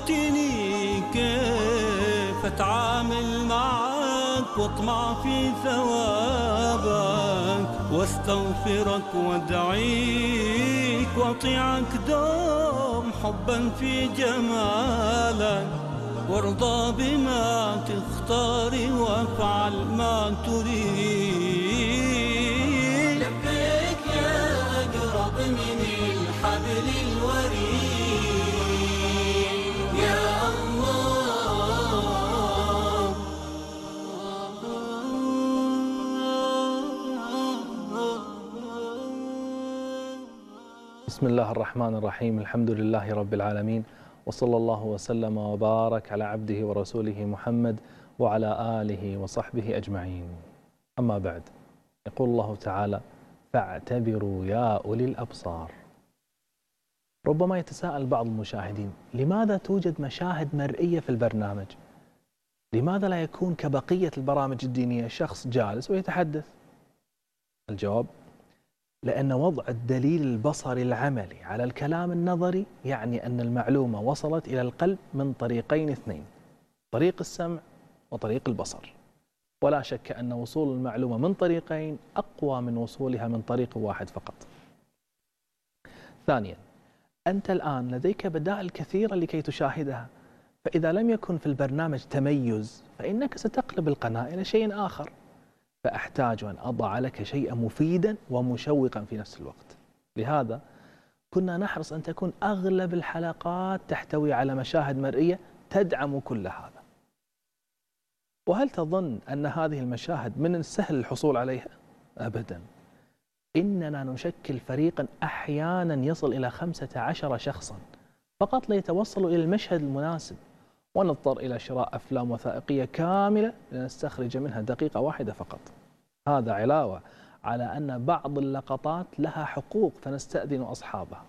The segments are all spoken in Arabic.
علمتني كيف أتعامل معك وأطمع في ثوابك وأستغفرك وأدعيك وأطيعك دوم حبا في جمالك وارضى بما تختار وافعل ما تريد. بسم الله الرحمن الرحيم الحمد لله رب العالمين وصلى الله وسلم وبارك على عبده ورسوله محمد وعلى آله وصحبه أجمعين أما بعد يقول الله تعالى فاعتبروا يا أولي الأبصار ربما يتساءل بعض المشاهدين لماذا توجد مشاهد مرئية في البرنامج؟ لماذا لا يكون كبقية البرامج الدينية شخص جالس ويتحدث؟ الجواب لأن وضع الدليل البصري العملي على الكلام النظري يعني أن المعلومة وصلت إلى القلب من طريقين اثنين طريق السمع وطريق البصر. ولا شك أن وصول المعلومة من طريقين أقوى من وصولها من طريق واحد فقط. ثانيا أنت الآن لديك بدائل كثيرة لكي تشاهدها. فإذا لم يكن في البرنامج تميز فإنك ستقلب القناة إلى شيء آخر. فأحتاج أن أضع لك شيئا مفيدا ومشوقا في نفس الوقت. لهذا كنا نحرص أن تكون أغلب الحلقات تحتوي على مشاهد مرئية تدعم كل هذا. وهل تظن أن هذه المشاهد من السهل الحصول عليها؟ أبدا. إننا نشكل فريقا أحيانا يصل إلى خمسة عشر شخصا. فقط ليتوصلوا إلى المشهد المناسب. ونضطر إلى شراء أفلام وثائقية كاملة لنستخرج منها دقيقة واحدة فقط. هذا علاوة على أن بعض اللقطات لها حقوق فنستأذن أصحابها.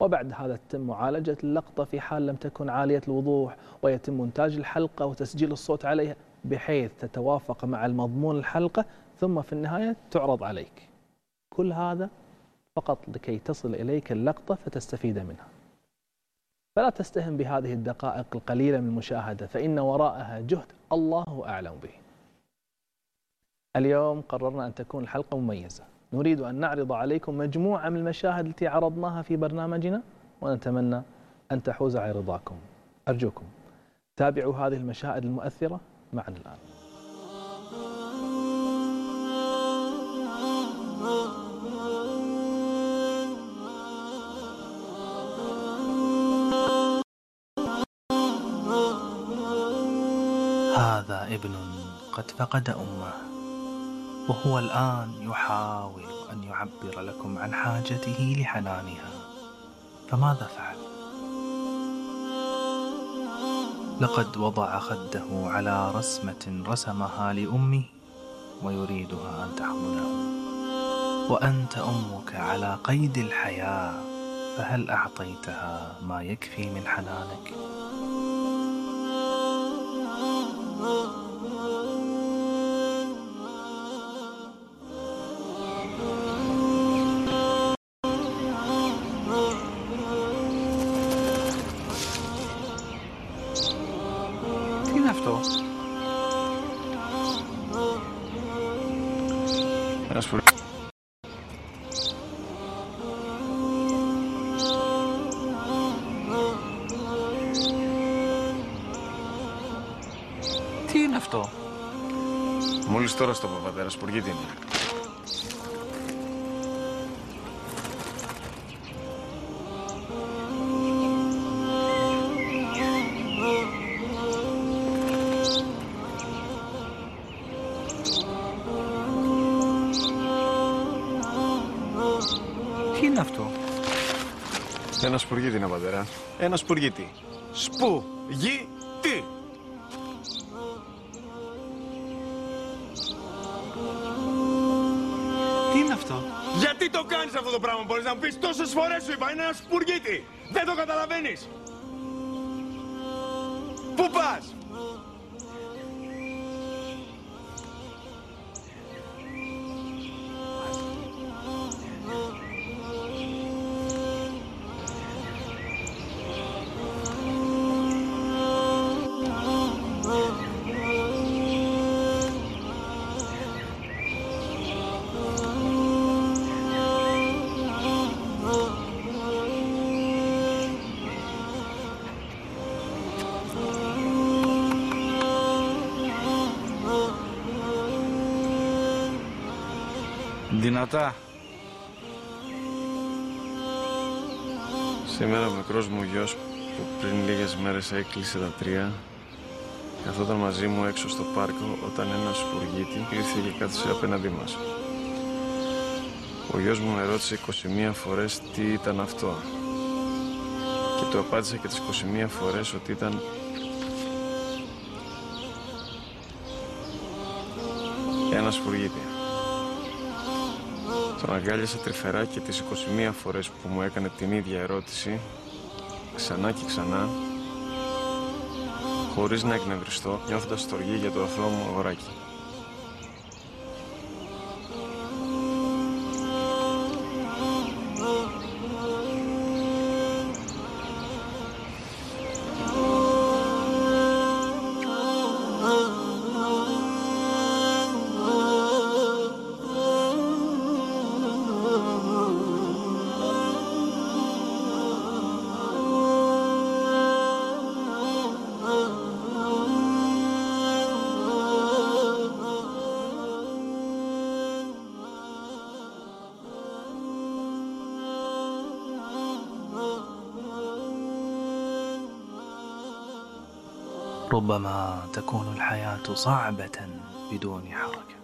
وبعد هذا تتم معالجة اللقطة في حال لم تكن عالية الوضوح ويتم إنتاج الحلقة وتسجيل الصوت عليها بحيث تتوافق مع المضمون الحلقة ثم في النهاية تعرض عليك. كل هذا فقط لكي تصل إليك اللقطة فتستفيد منها. فلا تستهن بهذه الدقائق القليلة من المشاهدة فإن وراءها جهد الله أعلم به. اليوم قررنا أن تكون الحلقة مميزة. نريد أن نعرض عليكم مجموعة من المشاهد التي عرضناها في برنامجنا ونتمنى أن تحوز على رضاكم. أرجوكم تابعوا هذه المشاهد المؤثرة معنا الآن. هذا ابن قد فقد أمه وهو الآن يحاول أن يعبر لكم عن حاجته لحنانها فماذا فعل؟ لقد وضع خده على رسمة رسمها لأمه ويريدها أن تحضنه وأنت أمك على قيد الحياة فهل أعطيتها ما يكفي من حنانك؟ Μόλις τώρα στο πατέρα, σπουργίτη είναι; Τι είναι αυτό; Ένας σπουργίτη είναι, πατέρας. Ένας σπουργίτη. Σπου, γη, τι. Αυτό; Γιατί το κάνεις αυτό το πράγμα, μπορείς να μου πεις τόσες φορές σου είπα, είναι ένας σπουργίτη. Δεν το καταλαβαίνεις. Πού πας; Δυνατά. Σήμερα ο μικρός μου γιος που πριν λίγες μέρες έκλεισε τα τρία καθόταν μαζί μου έξω στο πάρκο όταν ένας σπουργίτη ήρθε και κάθισε απέναντί μας. Ο γιος μου με ρώτησε 21 φορές τι ήταν αυτό και του απάντησα και τις 21 φορές ότι ήταν ένας σπουργίτη. Τον αγκάλιασα τρυφερά και τις 21 φορές που μου έκανε την ίδια ερώτηση ξανά και ξανά χωρίς να εκνευριστώ, νιώθοντας στοργή για το αθώο μου αγοράκι. ربما تكون الحياة صعبة بدون حركة.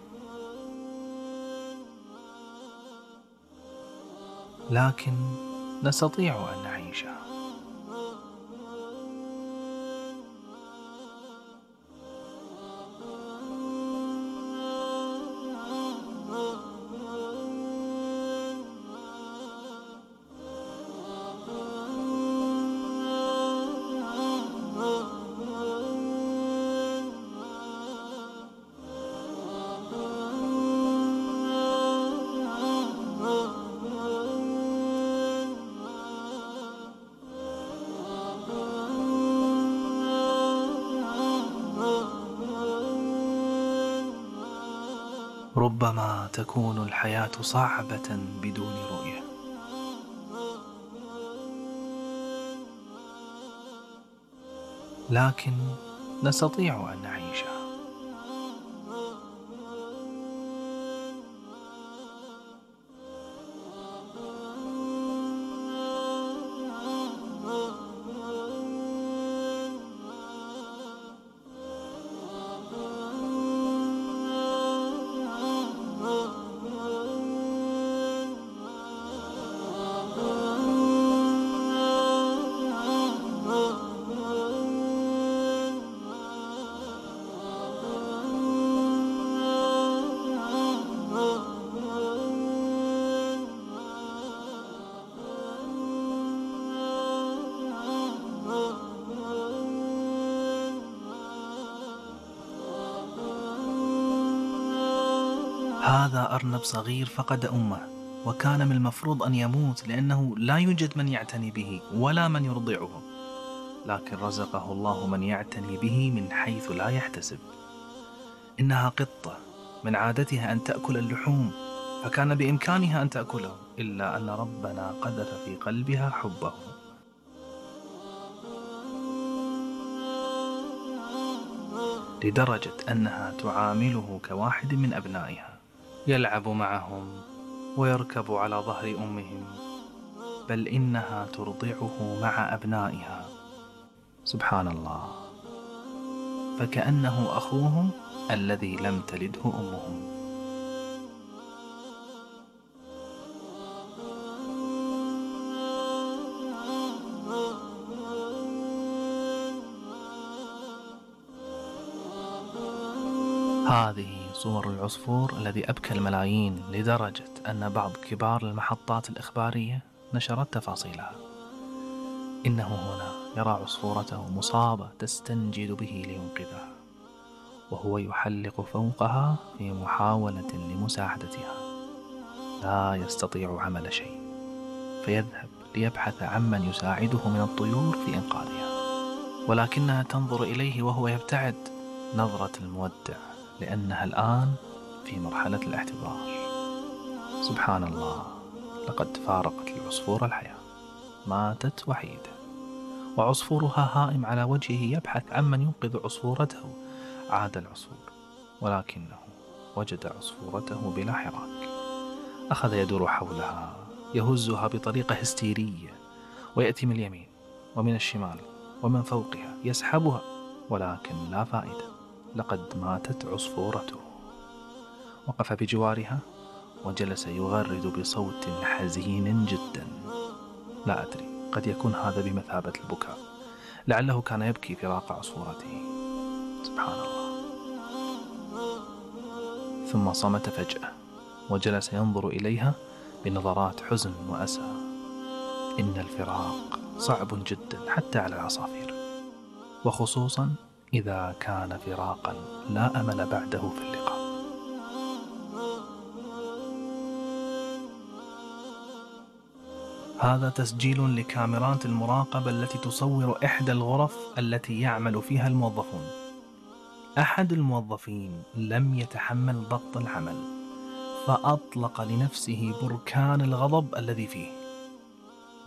لكن نستطيع أن نعيشها. ربما تكون الحياة صعبة بدون رؤية. لكن نستطيع أن نعيشها هذا أرنب صغير فقد أمه وكان من المفروض أن يموت لأنه لا يوجد من يعتني به ولا من يرضعه. لكن رزقه الله من يعتني به من حيث لا يحتسب. إنها قطة من عادتها أن تأكل اللحوم فكان بإمكانها أن تأكله إلا أن ربنا قذف في قلبها حبه. لدرجة أنها تعامله كواحد من أبنائها. يلعب معهم ويركب على ظهر أمهم بل إنها ترضعه مع أبنائها. سبحان الله فكأنه أخوهم الذي لم تلده أمهم. هذه صور العصفور الذي أبكى الملايين لدرجة أن بعض كبار المحطات الإخبارية نشرت تفاصيلها. إنه هنا يرى عصفورته مصابة تستنجد به لينقذها وهو يحلق فوقها في محاولة لمساعدتها. لا يستطيع عمل شيء فيذهب ليبحث عمن يساعده من الطيور في إنقاذها. ولكنها تنظر إليه وهو يبتعد. نظرة المودع لأنها الآن في مرحلة الاحتضار سبحان الله لقد فارقت العصفور الحياة. ماتت وحيدة. وعصفورها هائم على وجهه يبحث عمن ينقذ عصفورته. عاد العصفور ولكنه وجد عصفورته بلا حراك. أخذ يدور حولها يهزها بطريقة هستيرية ويأتي من اليمين ومن الشمال ومن فوقها يسحبها ولكن لا فائدة. لقد ماتت عصفورته. وقف بجوارها وجلس يغرد بصوت حزين جدا. لا أدري قد يكون هذا بمثابة البكاء. لعله كان يبكي فراق عصفورته. سبحان الله ثم صمت فجأة وجلس ينظر إليها بنظرات حزن وأسى. إن الفراق صعب جدا حتى على العصافير. وخصوصا إذا كان فراقا. لا أمل بعده في اللقاء. هذا تسجيل لكاميرات المراقبة التي تصور إحدى الغرف التي يعمل فيها الموظفون. أحد الموظفين لم يتحمل ضغط العمل فأطلق لنفسه بركان الغضب الذي فيه.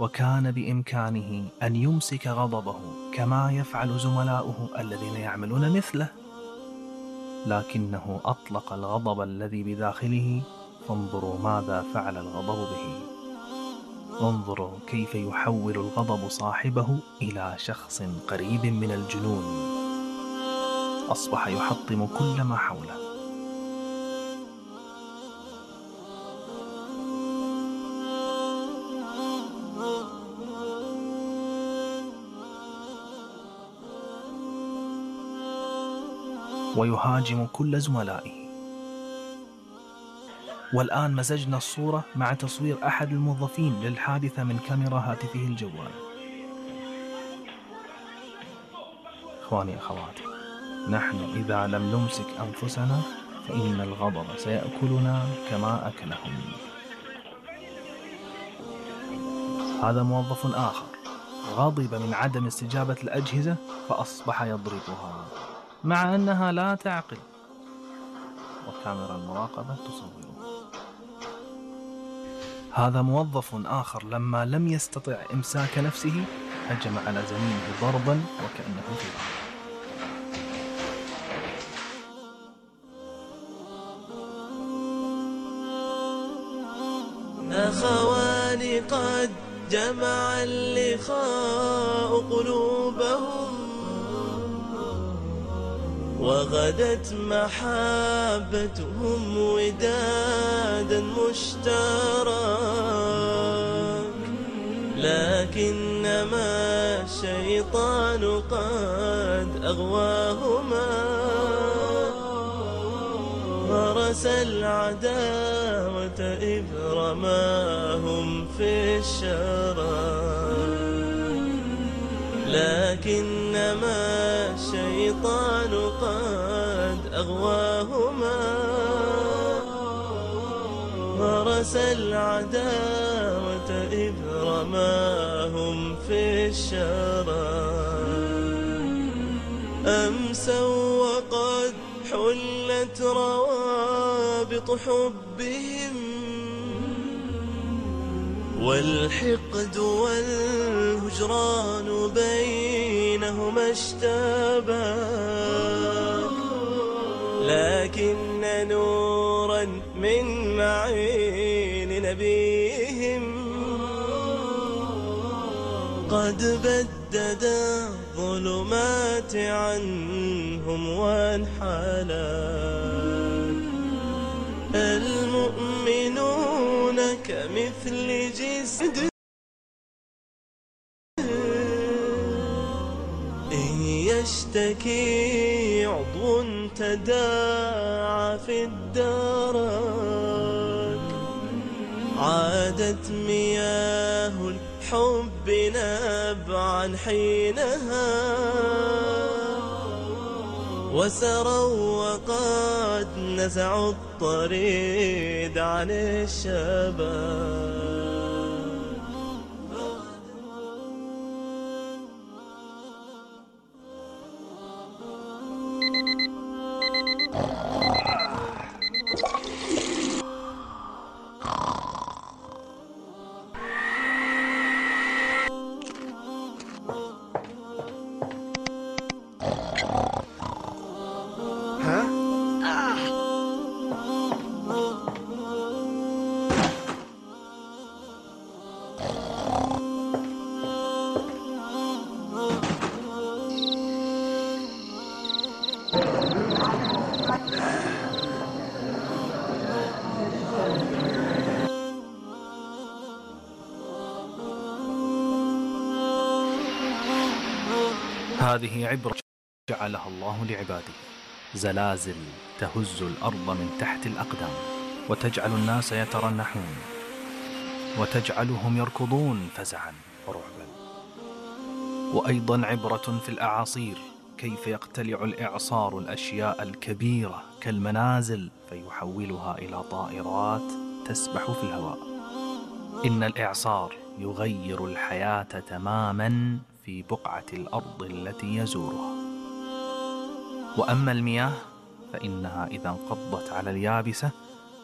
وكان بإمكانه أن يمسك غضبه كما يفعل زملاؤه الذين يعملون مثله. لكنه أطلق الغضب الذي بداخله. فانظروا ماذا فعل الغضب به. انظروا كيف يحول الغضب صاحبه إلى شخص قريب من الجنون. أصبح يحطم كل ما حوله. ويهاجم كل زملائه. والآن مزجنا الصورة مع تصوير أحد الموظفين للحادثة من كاميرا هاتفه الجوال. إخواني أخواتي نحن إذا لم نمسك أنفسنا فإن الغضب سيأكلنا كما أكلهم. هذا موظف آخر غضب من عدم استجابة الأجهزة فأصبح يضربها. مع أنها لا تعقل. وكاميرا المراقبة تصوره هذا موظف آخر لما لم يستطع إمساك نفسه هجم على زميله ضربا وكأنه الأرض أخواني قد جمع اللقاء قلوبهم وغدت محبتهم ودادا مشترك لكنما الشيطان قد أغواهما. غرس العداوة إذ رماهم في الشراب لكنما الشيطان قد أغواهما. غرس العداوة إذ رماهم في الشراب أمسوا وقد حلت روابط حبهم. والحقد والهجران بينهما اشتبك لكن نورا من معين نبيهم قد بدد الظلمات عنهم وانحلت المؤمنون كمثل جسد يشتكي عضو تداعى في الدرك. عادت مياه الحب نبعا حينها. وسروا وقد نزعوا الطريد عن الشباب. هذه عبرة جعلها الله لعباده. زلازل تهز الأرض من تحت الأقدام وتجعل الناس يترنحون وتجعلهم يركضون فزعا ورعبا. وأيضا عبرة في الأعاصير كيف يقتلع الإعصار الأشياء الكبيرة كالمنازل فيحولها إلى طائرات تسبح في الهواء. إن الإعصار يغير الحياة تماما في بقعة الأرض التي يزورها وأما المياه فإنها إذا انقضت على اليابسة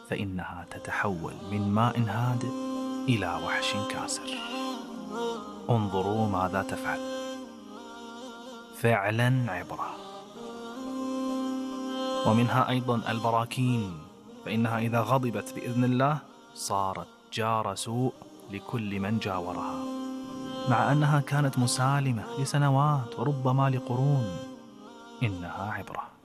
فإنها تتحول من ماء هادئ إلى وحش كاسر. انظروا ماذا تفعل. فعلا عبرة. ومنها أيضا البراكين فإنها إذا غضبت بإذن الله صارت جار سوء لكل من جاورها. مع أنها كانت مسالمة لسنوات وربما لقرون. إنها عبرة.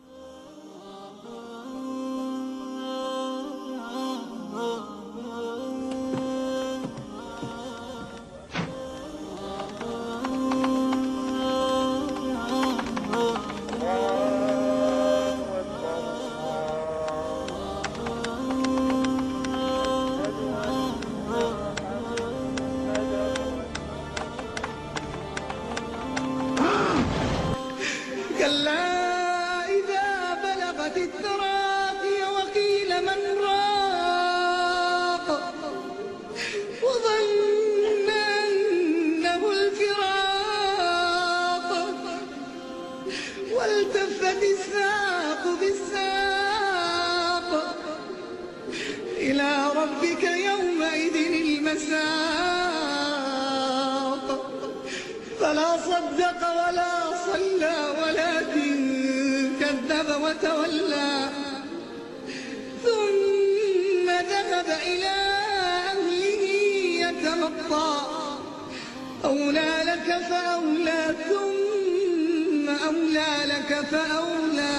love أولى لك فأولى ثم أولى لك فأولى.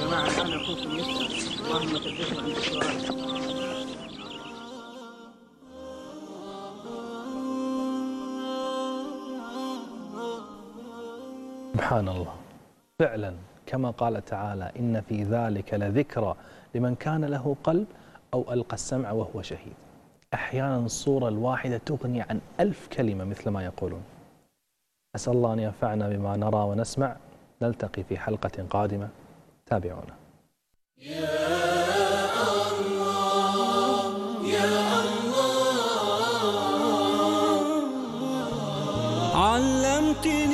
جماعة اللهم عند السؤال سبحان الله. فعلا كما قال تعالى إن في ذلك لذكرى لمن كان له قلب أو ألقى السمع وهو شهيد. أحيانا الصورة الواحدة تغني عن ألف كلمة مثل ما يقولون. أسأل الله أن ينفعنا بما نرى ونسمع. نلتقي في حلقة قادمة. تابعونا. علمتني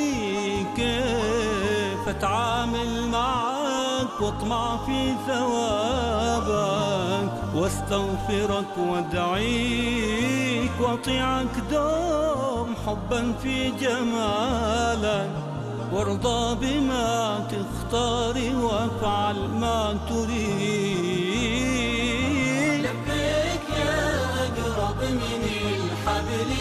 كيف أتعامل معك واطمع في ثوابك واستغفرك وأدعيك وأطيعك دوم حبا في جمالك وارضى بما تختاري وافعل ما تريد. لبيك يا أقرب من الحبل